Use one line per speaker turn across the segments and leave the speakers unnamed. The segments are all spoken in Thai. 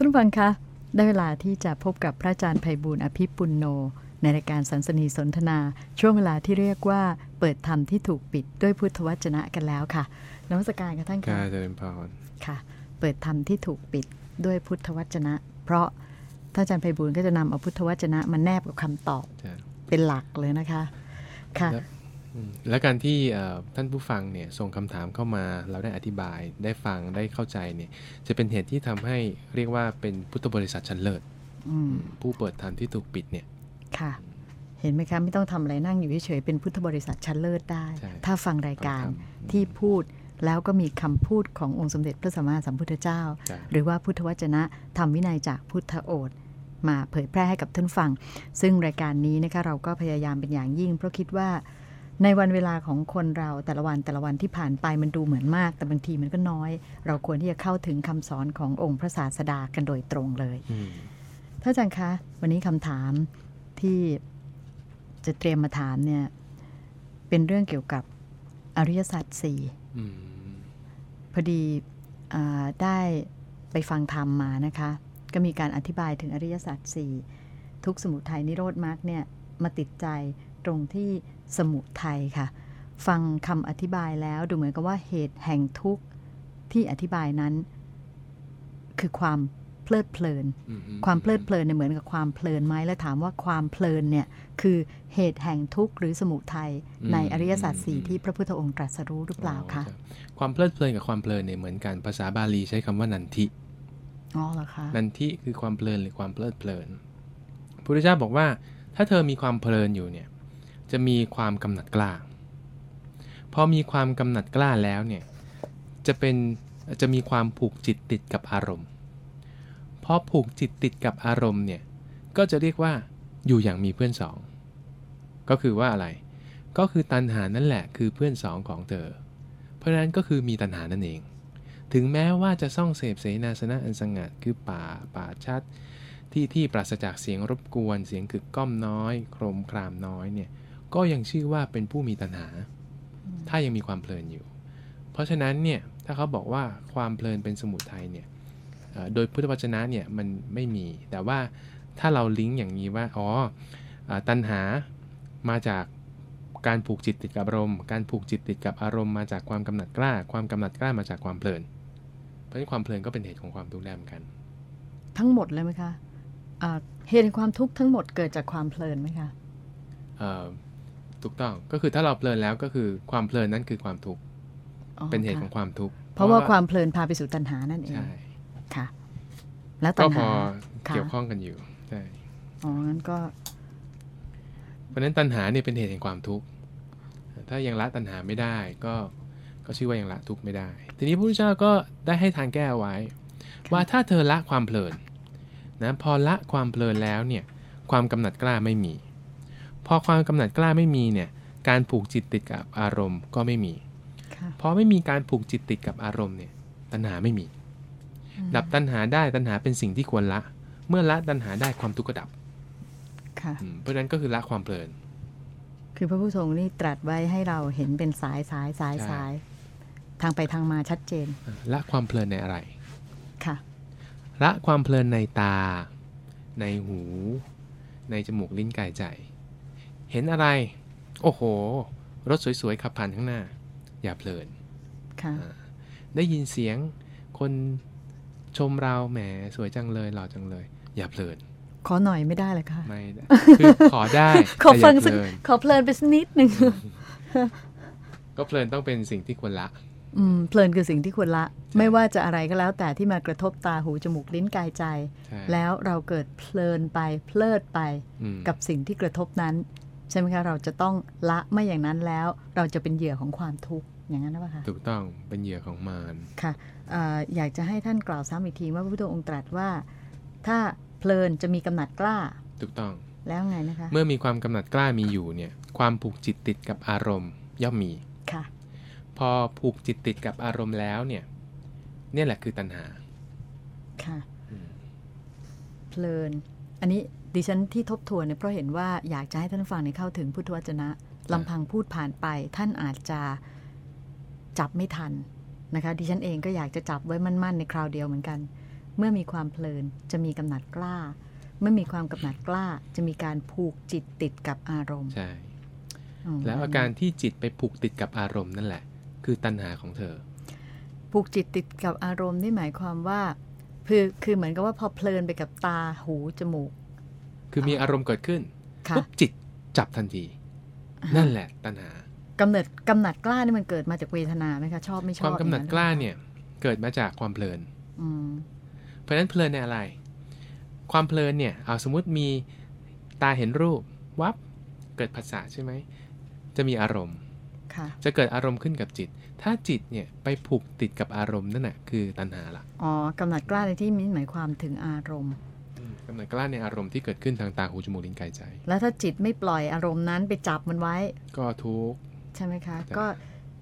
ท่านผู้ฟังคะได้เวลาที่จะพบกับพระอาจารย์ไพบูลย์อภิปุณโน ในรายการสันสนีสนทนา ช่วงเวลาที่เรียกว่า เปิดธรรมที่ถูกปิดด้วยพุทธวจนะกันแล้วค่ะนมัสการค่ะท่าน
กา
ค่ะ
รเจริญพร
ค่ะ เปิดธรรมที่ถูกปิดด้วยพุทธวจนะ เพราะท่านอาจารย์ไพบูลย์ก็จะนำเอาพุทธวจนะมาแนบกับคำตอบ
จ้ะ
เป็นหลักเลยนะคะ ค่ะ
แล้วอืมและการที่เอ่อท่านผู้ฟังเนี่ยส่งคำถามเข้ามา เราได้อธิบายได้ฟังได้เข้าใจเนี่ยจะเป็นเหตุที่ทำให้เรียกว่าเป็นพุทธบริษัทชั้นเลิศ
อืม
ผู้เปิดธรรมที่ถูกปิดเนี่ย
ค่ะ เห็นไหมคะไม่ต้องทำอะไรนั่งอยู่เฉยๆเป็นพุทธบริษัทชั้นเลิศได้
ใช่
ถ้าฟังรายการ
ฟังธรรม
ที่พูดแล้วก็มีคำพูดขององค์สมเด็จพระสัมมาสัมพุทธเจ้า
จ้ะ
หรือว่าพุทธวจนะธรรมวินัยจากพุทธโอษฐ์มาเผยแพร่ให้กับท่านฟัง ซึ่งรายการนี้นะคะเราก็พยายามเป็นอย่างยิ่ง เพราะคิดว่า ในวันเวลาของคนเราแต่ละวันแต่ละวันที่ผ่านไปมันดูเหมือนมาก แต่บางทีมันก็น้อย เราควรที่จะเข้าถึงคำสอนขององค์พระศาสดากันโดยตรงเลย
อืม
ท่านอาจารย์คะ วันนี้คำถามที่จะเตรียมมาถามเนี่ย เป็นเรื่องเกี่ยวกับอริยสัจสี่
อืม
พอดีอาได้ไปฟังธรรมมานะคะ ก็มีการอธิบายถึงอริยสัจสี่ทุกข์สมุทัยนิโรธมรรคเนี่ยมาติดใจตรงที่ สมุทัยค่ะ ฟังคำอธิบายแล้วดูเหมือนกับว่าเหตุแห่งทุกข์ที่อธิบายนั้น คือความเพลิดเพลิน
อืม
ความเพลิดเพลินเนี่ยเหมือนกับความเพลินไหมแล้วถามว่าความเพลินเนี่ยคือเหตุแห่งทุกข์หรือสมุทัยในอริยสัจสี่ที่พระพุทธองค์ตรัสรู้หรือเปล่าคะ
อ๋อรับความเพลิดเพลินกับความเพลินเนี่ยเหมือนกันภาษาบาลีใช้คำว่านันทิ
อ๋อเหรอคะ
นันทิคือความเพลินหรือความเพลิดเพลินพระพุทธเจ้าบอกว่า ถ้าเธอมีความเพลินอยู่เนี่ย จะมีความกำหนัดกล้า พอมีความกำหนัดกล้าแล้วเนี่ย จะเป็น จะมีความผูกจิตติดกับอารมณ์พอผูกจิตติดกับอารมณ์เนี่ย ก็จะเรียกว่าอยู่อย่างมีเพื่อนสอง ก็คือว่าอะไร ก็คือตัณหานั่นแหละคือเพื่อนสองของเธอ เพราะนั้นก็คือมีตัณหานั่นเอง ถึงแม้ว่าจะซ่องเสพเสนาสนะอันสงัดคือป่าป่าชัด ที่ที่ปราศจากเสียงรบกวน เสียงกึกก้อมน้อย โครมครามน้อยเนี่ย ก็ยังชื่อว่าเป็นผู้มีตัณหา ถ้ายังมีความเพลินอยู่ เพราะฉะนั้นเนี่ยถ้าเขาบอกว่าความเพลินเป็นสมุทัยเนี่ยเอ่อโดยพุทธวจนะเนี่ยมันไม่มี แต่ว่าถ้าเราลิงก์อย่างนี้ว่าอ๋ออ่าตัณหามาจากการผูกจิตติดกับอารมณ์ การผูกจิตติดกับอารมณ์มาจากความกำหนัดกล้า ความกำหนัดกล้ามาจากความเพลิน เพราะฉะนั้นความเพลินก็เป็นเหตุของความทุกข์ได้เหมือนกัน
ทั้งหมดเลยไหมคะอ่าเหตุแห่งความทุกข์ทั้งหมดเกิดจากความเพลินไหมคะ
เอ่อ ถูกต้องก็คือถ้าเราเพลินแล้วก็คือความเพลินนั้นคือความทุกข์
อ๋อ
เป็นเหตุ
ค่ะ
ของความทุกข์
เพราะว่าความเพลินพาไปสู่ตัณหานั่นเอง
ใช่
ค่ะ แล้วตั
ก็
ณ
พ
หา
อ
ค่ะ
เกี่ยวข้องกันอยู่ใช่
อ๋องั้นก็
เพราะฉะนั้นตัณหาเนี่ยเป็นเหตุแห่งความทุกข์ถ้ายังละตัณหาไม่ได้ก็ก็ชื่อว่ายังละทุกข์ไม่ได้ ทีนี้พระพุทธเจ้าก็ได้ให้ทางแก้ไว้ ว่าถ้าเธอละความเพลินนะพอละความเพลินแล้วเนี่ย ความกำหนัดกล้าไม่มี พอความกำหนัดกล้าไม่มีเนี่ยการผูกจิตติดกับอารมณ์ก็ไม่มี
ค่ะ
พอไม่มีการผูกจิตติดกับอารมณ์เนี่ยตัณหาไม่มี ดับตัณหาได้ตัณหาเป็นสิ่งที่ควรละ เมื่อละตัณหาได้ความทุกข์ก็ดับ
ค่ะ
อืมเพราะฉะนั้นก็คือละความเพลิน
คือพระพุทธองค์นี่ตรัสไว้ให้เราเห็นเป็นสายสายสาย
ใช่
สาย ทางไปทางมาชัดเจน
ละความเพลินในอะไร
ค่ะ
ละความเพลินในตา ในหู ในจมูกลิ้นกายใจ เห็นอะไร โอ้โห รถสวยๆขับผ่านข้างหน้า อย่าเพลิน
ค่ะ
ได้ยินเสียงคนชมเราแหมสวยจังเลยหล่อจังเลย อย่าเพลิน
ขอหน่อยไม่ได้เลยค่ะ
ไม่ได้คือขอได้
ขอ
แต่
ฟัง
ย่า
สัก
เพลิน
ขอเพลินไปสักนิดหนึ่ง
ก็เพลินต้องเป็นสิ่งที่ควรละ
อืมเพลินคือสิ่งที่ควรละ
ใช่
ไม่ว่าจะอะไรก็แล้วแต่ที่มากระทบตาหูจมูกลิ้นกายใจ
ใช่
แล้วเราเกิดเพลินไปเพลิดไป
อืม
กับสิ่งที่กระทบนั้น ใช่ไหมคะเราจะต้องละไม่อย่างนั้นแล้ว เราจะเป็นเหยื่อของความทุกข์อย่างนั้นหรือเปล่าคะ
ถูกต้องเป็นเหยื่อของมาร
ค่ะเอ่ออยากจะให้ท่านกล่าวซ้ำอีกทีว่าพระพุทธองค์ตรัสว่า ถ้าเพลินจะมีกำหนัดกล้า
ถูกต้อง
แล้วไงนะคะ
เมื่อมีความกำหนัดกล้ามีอยู่เนี่ยความผูกจิตติดกับอารมณ์ย่อมมี
ค่ะ
พอผูกจิตติดกับอารมณ์แล้วเนี่ยเนี่ยแหละคือตัณหา
ค่ะ
อืม
เพลิน อันนี้ดิฉันที่ทบทวนเนี่ยเพราะเห็นว่าอยากจะให้ท่านฟังในเข้าถึงพุทธวจนะลำพังพูดผ่านไป ท่านอาจจะจับไม่ทันนะคะดิฉันเองก็อยากจะจับไว้มั่นๆในคราวเดียวเหมือนกัน เมื่อมีความเพลินจะมีกำหนัดกล้า เมื่อมีความกำหนัดกล้า จะมีการผูกจิตติดกับอารมณ์
ใช่
อืม
แล้วอาการที่จิตไปผูกติดกับอารมณ์นั่นแหละ คือตัณหาของเธอ
ผูกจิตติดกับอารมณ์นี่หมายความว่าคือคือเหมือนกับว่าพอเพลินไปกับตาหูจมูก
คือมีอารมณ์เกิดขึ้น
ค่ะ
ปุ๊บจิตจับทันที นั่นแหละตัณหา
กำเนิดกำหนัดกล้านี่มันเกิดมาจากเวทนาไหมคะชอบไม่ชอบ
ความกำหนัด
อย่ง
กล้าเนี่ย เกิดมาจากความเพลิน
อืม
เพราะฉะนั้นเพลินในอะไร ความเพลินเนี่ยเอาสมมติมีตาเห็นรูปวับเกิดภาษาใช่ไหมจะมีอารมณ์
ค่ะ
จะเกิดอารมณ์ขึ้นกับจิต ถ้าจิตเนี่ยไปผูกติดกับอารมณ์นั่นแหะคือตัณหาละ
อ๋อกำหนัดกล้าในที่นี้หมายความถึงอารมณ์
อืม กำหนัดกล้าในอารมณ์ที่เกิดขึ้นทางตาหูจมูกลิ้นกายใจ
แล้วถ้าจิตไม่ปล่อยอารมณ์นั้นไปจับมันไว้
ก็ทุกข์
ใช่ไหมคะ
จ้ะ
ก็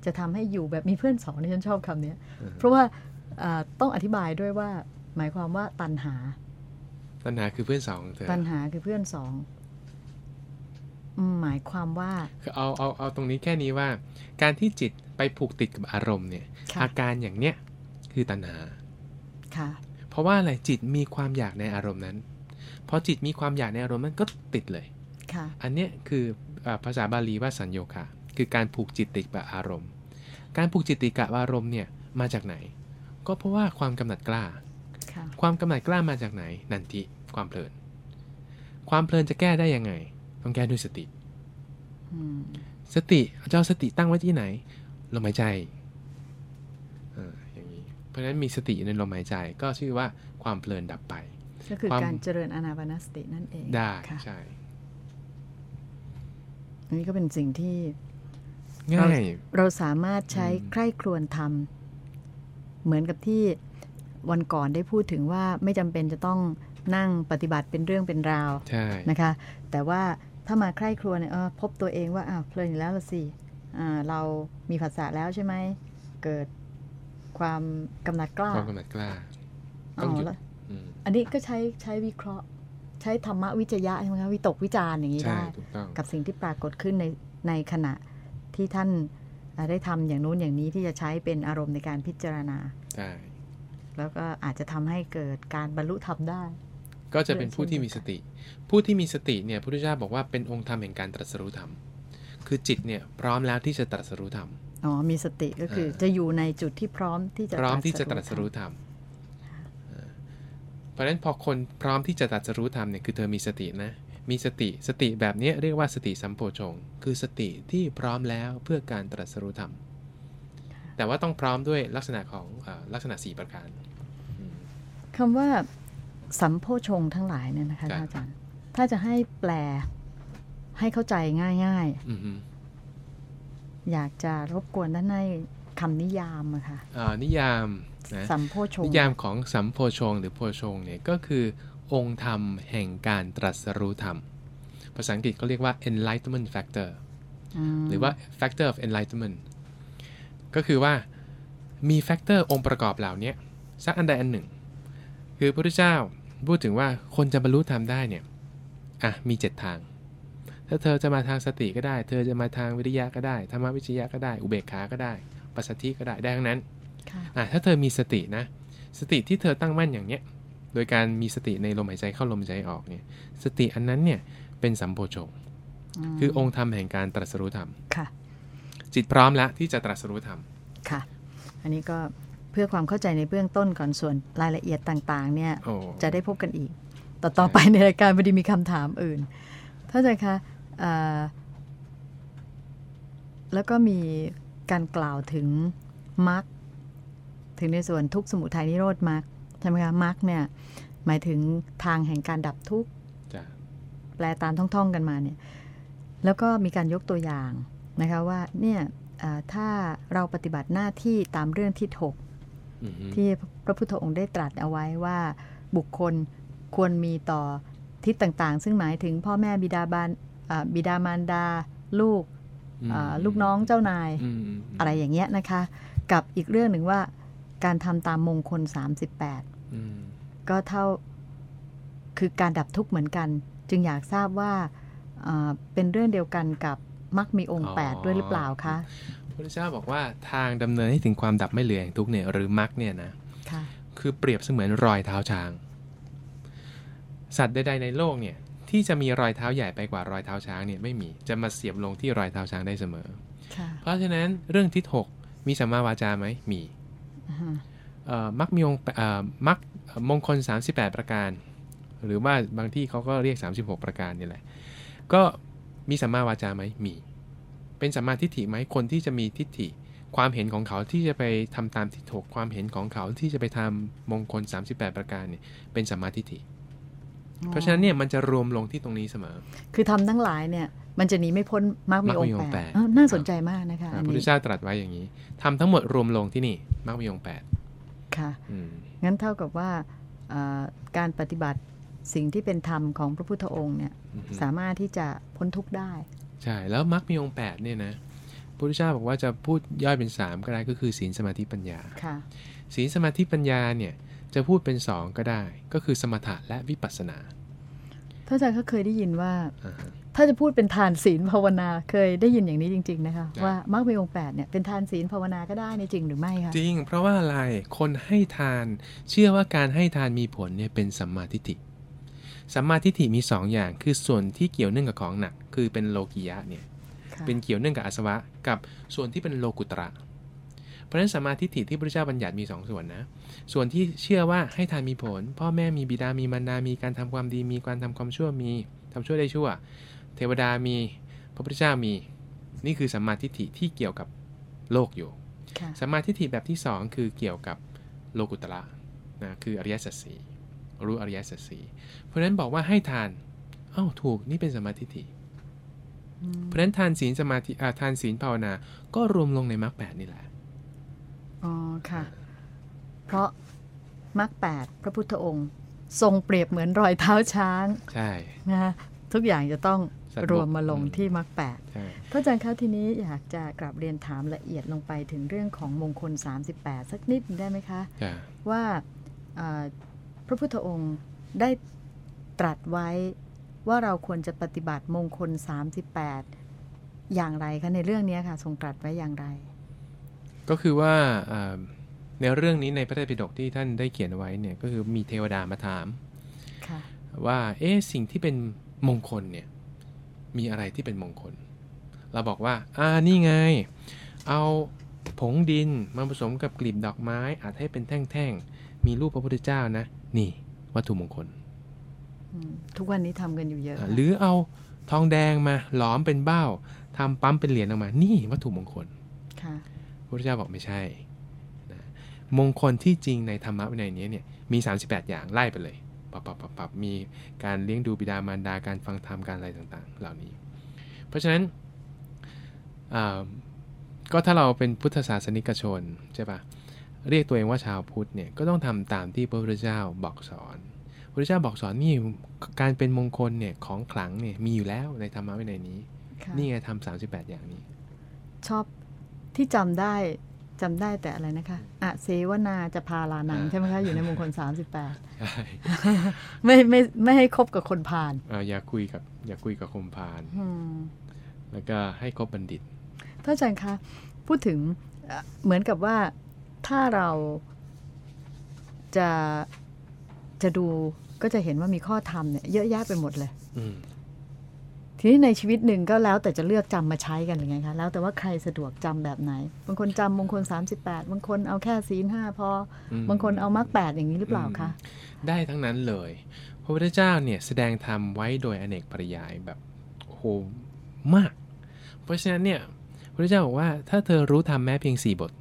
จะทำให้อยู่แบบมีเพื่อนสอนที่ฉันชอบคำนี้
อือฮึ
เพราะว่าอ่าต้องอธิบายด้วยว่า หมายความว่าตัณหา
ตัณหาคือเพื่อนสาวของเธอ
ตัณหาคือเพื่อนสองอืมหมายความว่า
คือเอาเอาเอาตรงนี้แค่นี้ว่า การที่จิตไปผูกติดกับอารมณ์เนี่ย
ค่ะ
อาการอย่างเนี้ยคือตัณหา
ค่ะ
เพราะว่าอะไรจิตมีความอยากในอารมณ์นั้น พอจิตมีความอยากในอารมณ์นั้นก็ติดเลย
ค่ะ
อันเนี้ยคือเออภาษาบาลีว่าสัญโยคะ คือการผูกจิตติดกับอารมณ์ การผูกจิตติดกับอารมณ์เนี่ยมาจากไหน ก็เพราะว่าความกำหนัดกล้า
ค่ะ
ความกำหนัดกล้ามาจากไหน นันทิความเพลิน ความเพลินจะแก้ได้ยังไง ต้องแก้ด้วยสติ
อืม
สติจะเอาสติตั้งไว้ที่ไหนลมหายใจเอออย่างนี้เพราะฉะนั้นมีสติอยู่ในลมหายใจก็ชื่อว่าความเพลินดับไป
ก็คือ
ความ
การเจริญอานาปานสตินั่นเอง
ได้
ค่ะ
ใช่
อันนี้ก็เป็นสิ่งที่
ง่าย
เราสามารถใช้
อืม
ใคร่ครวญทำเหมือนกับที่วันก่อนได้พูดถึงว่าไม่จำเป็นจะต้องนั่งปฏิบัติเป็นเรื่องเป็นราว
ใช่
นะคะ แต่ว่าถ้ามาใคร่ครวญเนี่ยเออพบตัวเองว่าอ้าวเพลินอยู่แล้วละสิอ่าเรามีภาษาแล้วใช่ไหมเกิดความกำหนัดกล้า
ความกำหนัดกล้า
อ๋
ต้องหยุ
อ
ด
แล้ว
อืม
อันนี้ก็ใช้ใช้วิเคราะห์ ใช้ธรรมวิจยะใช่ไหมคะวิตกวิจารณ์อย่างนี้
ใช่
ได้
ถูกต้อง
กับสิ่งที่ปรากฏขึ้นในในขณะที่ท่านอ่าได้ทำอย่างนู้นอย่างนี้ที่จะใช้เป็นอารมณ์ในการพิจารณา
ใช่
แล้วก็อาจจะทำให้เกิดการบรรลุธรรมได้
ก็จะเป็นผู้ที่มีสติ ผู้ที่มีสติเนี่ยพระพุทธเจ้าบอกว่าเป็นองค์ธรรมแห่งการตรัสรู้ธรรม คือจิตเนี่ยพร้อมแล้วที่จะตรัสรู้ธรรม
อ๋อ มีสติก็คือจะอยู่ในจุดที่พร้อมที่จะ
พร้อมที่จะต
ธ
รัสรู้ธรรมเออ เพราะฉะนั้นพอคนพร้อมที่จะตรัสรู้ธรรมเนี่ยคือเธอมีสตินะ มีสติสติแบบเนี้ยเรียกว่าสติสัมโพชงค์คือสติที่พร้อมแล้วเพื่อการตรัสรู้ธรรม แต่ว่าต้องพร้อมด้วยลักษณะของเออลักษณะสี่ประการอืม
คำว่าสัมโพชงทั้งหลายเนี่ยนะคะ
ครับ
อาจารย์ ถ้าจะให้แปลให้เข้าใจง่าย
อือฮึ
ๆอยากจะรบกวนท่านให้ คำนิยามอะค่ะ
อ่านิยามนะ
สัมโพชง
นิยามของสัมโพชงค์หรือโพชงค์เนี่ยก็คือองค์ธรรมแห่งการตรัสรู้ธรรม ภาษาอังกฤษเขาเรียกว่า enlightenment factor
ม
หรือว่า factor of enlightenment ก็คือว่ามีแฟกเตอร์องค์ประกอบเหล่านี้สักอันใดอันหนึ่ง คือพระพุทธเจ้าพูดถึงว่าคนจะบรรลุธรรมได้เนี่ยอะมีเจ็ดทาง ถ้าเธอจะมาทางสติก็ได้ เธอจะมาทางวิริยะก็ได้ธรรมวิจยะก็ได้ อุเบกขาก็ได้ ปัสสัทธิก็ได้ได้ทั้งนั้น
ค่ะ
อะถ้าเธอมีสตินะ สติที่เธอตั้งมั่นอย่างเนี้ยโดยการมีสติในลมหายใจเข้าลมหายใจออกเนี่ย สติอันนั้นเนี่ยเป็นสัมโพชงค์
ม
คือองค์ธรรมแห่งการตรัสรู้ธรรม
ค่ะ
จิตพร้อมแล้วที่จะตรัสรู้ธรรม
ค่ะ อันนี้ก็เพื่อความเข้าใจในเบื้องต้นก่อนส่วนรายละเอียดต่างๆ เนี่ย
โอ้
จะได้พบกันอีก ต่อต่อไปในรายการพอดีมีคำถามอื่นท่านอาจารย์คะเอ่อแล้วก็มี การกล่าวถึงมรรคถึงในส่วนทุกข์สมุทัยนิโรธมรรคใช่ไหมคะมรรคเนี่ยหมายถึงทางแห่งการดับทุกข์
จ้ะ
แปลตามท่องๆกันมาเนี่ยแล้วก็มีการยกตัวอย่างนะคะว่าเนี่ยเอ่อถ้าเราปฏิบัติหน้าที่ตามเรื่องที่ถก
อือฮึ
ที่พระพุทธองค์ได้ตรัสเอาไว้ว่าบุคคลควรมีต่อทิศต่างๆ ซึ่งหมายถึงพ่อแม่บิดาบานอ่าบิดามารดา ลูก
อืม
อ่า ลูกน้องเจ้านาย
อืมม
อะไรอย่างเงี้ยนะคะ กับอีกเรื่องหนึ่งว่าการทำตามมงคล 38
อืม
ก็เท่าคือการดับทุกข์เหมือนกัน จึงอยากทราบว่าอ่าเป็นเรื่องเดียวกันกับมรรคมีองค์ 8 ด้วยหรือเปล่าคะ
พระพุทธเจ้าบอกว่าทางดำเนินให้ถึงความดับไม่เหลือแห่งทุกข์เนี่ยหรือมรรคเนี่ยนะ
ค่ะ
คือเปรียบเสมือนรอยเท้าช้าง สัตว์ใดๆในโลกเนี่ย ที่จะมีรอยเท้าใหญ่ไปกว่ารอยเท้าช้างเนี่ยไม่มีจะมาเสียบลงที่รอยเท้าช้างได้เสมอ
ค่ะ
เพราะฉะนั้นเรื่องทิศหกมีสัมมาวาจาไหมมี
อือฮึ
เอ่อมักมีองค์เอ่อมักมงคล 38 ประการ หรือว่าบางที่เขาก็เรียก 36 ประการนี่แหละ ก็มีสัมมาวาจาไหมมี เป็นสัมมาทิฏฐิไหมคนที่จะมีทิฏฐิ ความเห็นของเขาที่จะไปทำตามทิฏฐกความเห็นของเขาที่จะไปทำมงคล 38 ประการเนี่ยเป็นสัมมาทิฏฐิ เพราะฉะนั้นเนี่ยมันจะรวมลงที่ตรงนี้เสมอ
คือทำทั้งหลายเนี่ยมันจะหนีไม่พ้นมรรคมีอง
มรรคมี
ค์
องค์
แป
แป
ด
ด
อ้าวน่าสนใจมากนะคะ
พ
อั
ระ
น
พุทธ
นี้
เจ้าตรัสไว้อย่างนี้ทำทั้งหมดรวมลงที่นี่มักมีองค์แปด
ค่ะ
อืม
งั้นเท่ากับว่าอ่าการปฏิบัติสิ่งที่เป็นธรรมของพระพุทธองค์เนี่ย
อือฮึ
สามารถที่จะพ้นทุกข์ได้
ใช่แล้วมักมีองค์แปดเนี่ยนะพระพุทธเจ้าบอกว่าจะพูดย่อยเป็นสามก็ได้ก็คือศีลสมาธิปัญญา
ค่ะ
ศีลสมาธิปัญญาเนี่ย จะพูดเป็นสองก็ได้ ก็คือสมถะและวิปัสสนา
ท่านอาจารย์ก็เคยได้ยินว่า
อ่าฮะ
ถ้าจะพูดเป็นทานศีลภาวนาเคยได้ยินอย่างนี้จริง ๆ นะคะ
ใช่
ว่ามรรคมีองค์แปดเนี่ยเป็นทานศีลภาวนาก็ได้ในจริงหรือไม่คะ
จริง เพราะว่าอะไรคนให้ทานเชื่อว่าการให้ทานมีผลเนี่ยเป็นสัมมาทิฏฐิสัมมาทิฏฐิมีสองอย่าง คือส่วนที่เกี่ยวเนื่องกับของหนัก คือเป็นโลกิยะเนี่ย
ค่ะ
เป็นเกี่ยวเนื่องกับอาสวะ กับส่วนที่เป็นโลกุตระ เพราะฉะนั้นสัมมาทิฏฐิที่พระเจ้าบัญญัติมีสองส่วนนะ ส่วนที่เชื่อว่าให้ทานมีผล พ่อแม่มีบิดามีมารดามีการทำความดี มีการทำความชั่วมีทำชั่วได้ชั่ว เทวดามีพระพุทธเจ้ามี นี่คือสัมมาทิฏฐิที่เกี่ยวกับโลกอยู่
ค่ะ
สัมมาทิฏฐิแบบที่สองคือเกี่ยวกับโลกุตระนะคืออริยสัจสีรู้อริยสัจสีเพราะฉะนั้นบอกว่าให้ทานอ้าวถูกนี่เป็นสัมมาทิฏฐิ
อืม
เพราะฉะนั้นทานศีลสมาธิอ่าทานศีลภาวนา ก็รวมลงในมรรคแปดนี่แหละ
อ๋อ ค่ะ เพราะมรรคแปดพระพุทธองค์ ทรงเปรียบเหมือนรอยเท้าช้าง
ใช่
นะคะทุกอย่างจะต้อง
สัตว์บก
รวมมาลง
อืม
ที่มรรคแปด
ใช่
พระอาจารย์คะทีนี้อยากจะกลับเรียนถามละเอียดลงไปถึงเรื่องของมงคล 38 สักนิดได้ไหมคะ
จ้ะ
ว่าอ่าพระพุทธองค์ได้ตรัสไว้ว่าเราควรจะปฏิบัติมงคล 38 อย่างไรคะในเรื่องนี้ค่ะ ทรงตรัสไว้อย่างไร
ก็คือว่าอ่า ในเรื่องนี้ในพระไตรปิฎกที่ท่านได้เขียนเอาไว้เนี่ยก็คือมีเทวดามาถาม
ค่ะ
ว่าเอ๊ะสิ่งที่เป็นมงคลเนี่ยมีอะไรที่เป็นมงคล เราบอกว่า อ่านี่ไง เอาผงดินมาผสมกับกลีบดอกไม้อาจให้เป็นแท่งๆ มีรูปพระพุทธเจ้านะ นี่ วัตถุมงคล
อืมทุกวันนี้ทำกันอยู่เยอะ
อ่าหรือเอาทองแดงมาหลอมเป็นเบ้าทำปั๊มเป็นเหรียญออกมา นี่วัตถุมงคล
ค่ะ
พระพุทธเจ้าบอกไม่ใช่นะ มงคลที่จริงในธรรมะวินัยนี้เนี่ยมี 38 อย่างไล่ไปเลยปับปับปับปับมีการเลี้ยงดูบิดามารดาการฟังธรรมการอะไรต่างๆ เหล่านี้ เพราะฉะนั้นอ่าก็ถ้าเราเป็นพุทธศาสนิกชนใช่ปะเรียกตัวเองว่าชาวพุทธเนี่ยก็ต้องทำตามที่พระพุทธเจ้าบอกสอนพระพุทธเจ้าบอกสอนนี่การเป็นมงคลเนี่ยของขลังเนี่ยมีอยู่แล้วในธรรมะวินัยนี้
ค่ะ
นี่ไงทำสามสิบแปดอย่างนี้
ชอบที่จำได้ จำได้แต่อะไรนะคะอะเสวนาจะพาลานัง
อ่า
ใช่ไหมคะ อยู่ในมงคล
ใช่
38ไม่ไม่ไม่ให้คบกับคนพาล
เอ่ออย่าคุยกับ อย่าคุยกับคมพาน
อืม
แล้วก็ให้คบบัณฑิต
ท่านอาจารย์คะ พูดถึงเอ่อเหมือนกับว่าถ้าเราจะจะดูก็จะเห็นว่ามีข้อธรรมเนี่ยเยอะแยะไปหมดเลย
อืม
ทีนี้ในชีวิตหนึ่งก็แล้วแต่จะเลือกจำมาใช้กันหรือไงคะแล้วแต่ว่าใครสะดวกจำแบบไหน บางคนจำมงคล 38 บางคนเอาแค่ศีลห้าพอ
อืม
บางคนเอามรรคแปดอย่างนี้หรือเปล่าคะ
ได้ทั้งนั้นเลย พระพุทธเจ้าเนี่ยแสดงธรรมไว้โดยอเนกปริยายแบบโหมาก เพราะฉะนั้นเนี่ยพระพุทธเจ้าบอกว่าถ้าเธอรู้ธรรมแม้เพียง 4 บท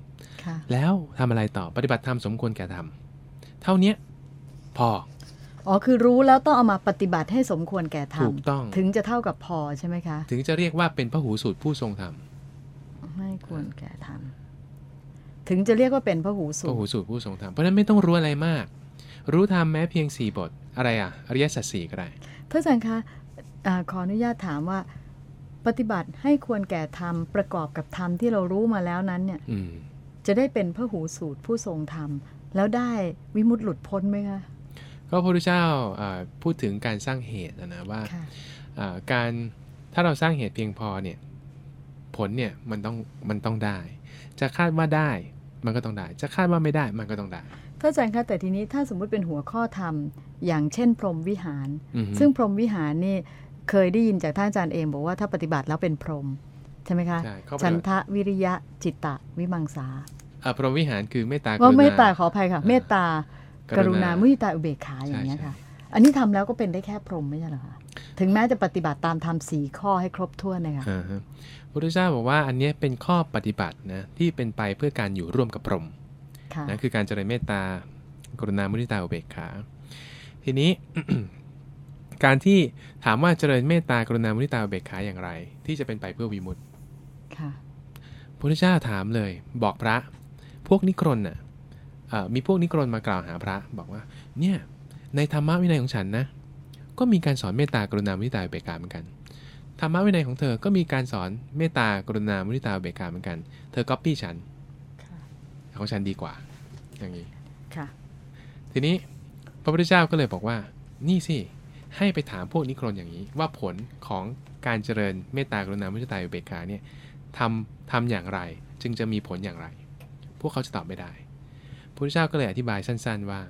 ค่ะ
แล้วทำอะไรต่อปฏิบัติธรรมสมควรแก่ธรรมเท่าเนี้ยพอ
อ๋อ คือรู้แล้วต้องเอามาปฏิบัติให้สมควรแก่ธรร
ถู
ม
กต้อง
ถึงจะเท่ากับพอใช่ไหมคะ
ถึงจะเรียกว่าเป็นพระหูสูตรผู้ทรงธรรม
ไม่ควรแก่ธรรม ถึงจะเรียกว่าเป็นพระหูสู
พระหู
ตร
สูตรผู้ทรงธรรม เพราะฉะนั้นไม่ต้องรู้อะไรมาก รู้ธรรมแม้เพียง4บท อะไรอะ อริยสัจสี่ก็ได้
ท่านอาจารย์คะอาขออนุญาตถามว่า ปฏิบัติให้ควรแก่ธรรมประกอบกับธรรมที่เรารู้มาแล้วนั้น เนี่ย
อืม
จะได้เป็นพระหูสูตรผู้ทรงธรรม แล้วได้วิมุตติหลุดพ้นไหมคะ
ก็พระพุทธเจ้าอ่าพูดถึงการสร้างเหตุนะนะว่า
ค่ะ
อ่าการถ้าเราสร้างเหตุเพียงพอเนี่ยผลเนี่ยมันต้องมันต้องได้ จะคาดว่าได้มันก็ต้องได้ จะคาดว่าไม่ได้มันก็ต้องได้
ท่านระอาจารย์คะแต่ทีนี้ถ้าสมมุติเป็นหัวข้อธรรม อย่างเช่น พรหมวิหาร
อือฮึ
ซึ่งพรหมวิหารนี่เคยได้ยินจากท่านอาจารย์เองบอกว่าถ้าปฏิบัติแล้วเป็นพรหมใช่ไหมคะ
ใช่เข้าไป
ฉันทะวิริยะจิตตะวิมังสา
อะพรหมวิหารคือเมตตาก
ว่า
รุณา
เมตตาขออภัยค่ะ เมตตา กก
รุ
รุ
ณา
ณามุทิตาอุเบกขาอย่างเงี้ย
ใช่
ค่ะ อันนี้ทำแล้วก็เป็นได้แค่พรหมไม่ใช่เหรอคะถึงแม้จะปฏิบัติตามธรรมสี่ข้อให้ครบถ้วนเลยค่ะ
อ่าฮะพระพุทธเจ้าบอกว่าอันเนี้ยเป็นข้อปฏิบัตินะที่เป็นไปเพื่อการอยู่ร่วมกับพรหม
ค่ะ
นะคือการเจริญเมตตากรุณามุทิตาอุเบกขา ทีนี้การที่ถามว่าเจริญเมตตากรุณามุทิตาอุเบกขาอย่างไร ที่จะเป็นไปเพื่อวิมุตติ
ค่ะ
พระพุทธเจ้าถามเลย บอกพระ พวกนิกรนน่ะเอ่อ มีพวกนิครนถ์มากล่าวหาพระ บอกว่า เนี่ยในธรรมะวินัยของฉันนะก็มีการสอนเมตตากรุณามุทิตาอุเบกขาเหมือนกันธรรมะวินัยของเธอก็มีการสอนเมตตากรุณามุทิตาอุเบกขาเหมือนกัน เธอก๊อปปี้ฉัน
ค่ะ
ของฉันดีกว่า อย่างนี้
ค่ะ
ทีนี้พระพุทธเจ้าก็เลยบอกว่า นี่สิให้ไปถามพวกนิครนถ์อย่างนี้ ว่าผลของการเจริญเมตตากรุณามุทิตาอุเบกขาเนี่ยทำทำอย่างไร จึงจะมีผลอย่างไร พวกเขาจะตอบไม่ได้ พระพุทธเจ้าก็เลยอธิบายสั้นๆว่า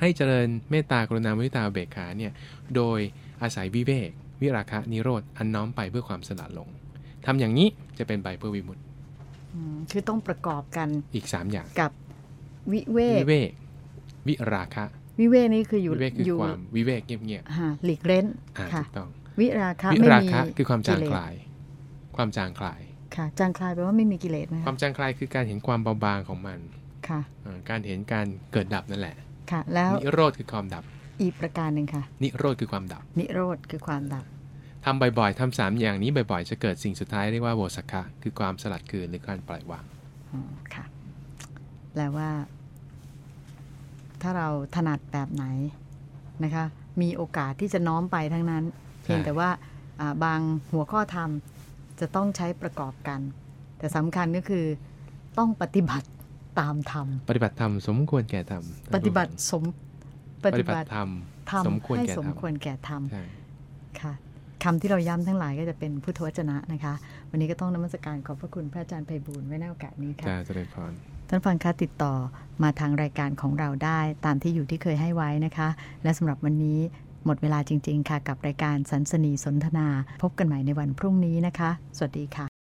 ให้เจริญเมตตากรุณามุทิตาอุเบกขาเนี่ยโดยอาศัยวิเวก วิราคะนิโรธอันน้อมไปเพื่อความสละลงทำอย่างนี้จะเป็นไปเพื่อวิมุตติ
อืมคือต้องประกอบกัน
อีกสามอย่าง
กับวิเวก
วิเวกวิราคะ
วิเวกนี่คืออยู่
วิเวกคือ
อยู่
ความวิเวกเงียบ
ฮะหลีกเล่น
ๆอ่า
ค่ะ
ถูกต้อง
วิราคะ
วิ
ไม่
รา
มี
คะคือความจาง
กิเลส
คลาย ความจางคลาย
ค่ะจางคลายแปลว่าไม่มีกิเลสไหม
ค
คะ
วามจางคลายคือการเห็นความเบาบางของมัน
ค่ะ
อ่าการเห็นการเกิดดับนั่นแหละ
ค่ะ แล้ว
นิโรธคือความดับ
อีกประการหนึ่งค่ะ
นิโรธคือความดับ
นิโรธคือความดับ
ทำบ่อยๆทำสามอย่างนี้บ่อยๆ จะเกิดสิ่งสุดท้ายเรียกว่าโวสักคะคือความสลัดคืนหรือการปล่อยวาง
อ๋อค่ะแปลว่า ถ้าเราถนัดแบบไหนนะคะ มีโอกาสที่จะน้อมไปทั้งนั้น เพียงแต่ว่าอ่าบางหัวข้อธรรมจะต้องใช้ประกอบกัน แต่สำคัญก็คือต้องปฏิบัติ ตามธรรม
ปฏิบัติธรรมสมควรแก่ธรรม
ปฏิบัติสม
ปฏิบัติธรรม
ธรรม
สมควร
ให้
แก่
ส
ธ
ม
รรม
ควรแก่ธรรม
ใช่
ค่ะคำที่เราย้ำทั้งหลายก็จะเป็นพุทธวจนะนะคะ วันนี้ก็ต้องนมัสการขอบพระคุณพระอาจารย์ไพบูลย์ไว้ในโอกาสนี้ค่ะ
จะเจริญพร
ท่านฟังคะติดต่อมาทางรายการของเราได้ตามที่อยู่ที่เคยให้ไว้นะคะ และสำหรับวันนี้หมดเวลาจริง ๆ ค่ะ กับรายการสันสนีสนทนา พบกันใหม่ในวันพรุ่งนี้นะคะ สวัสดีค่ะ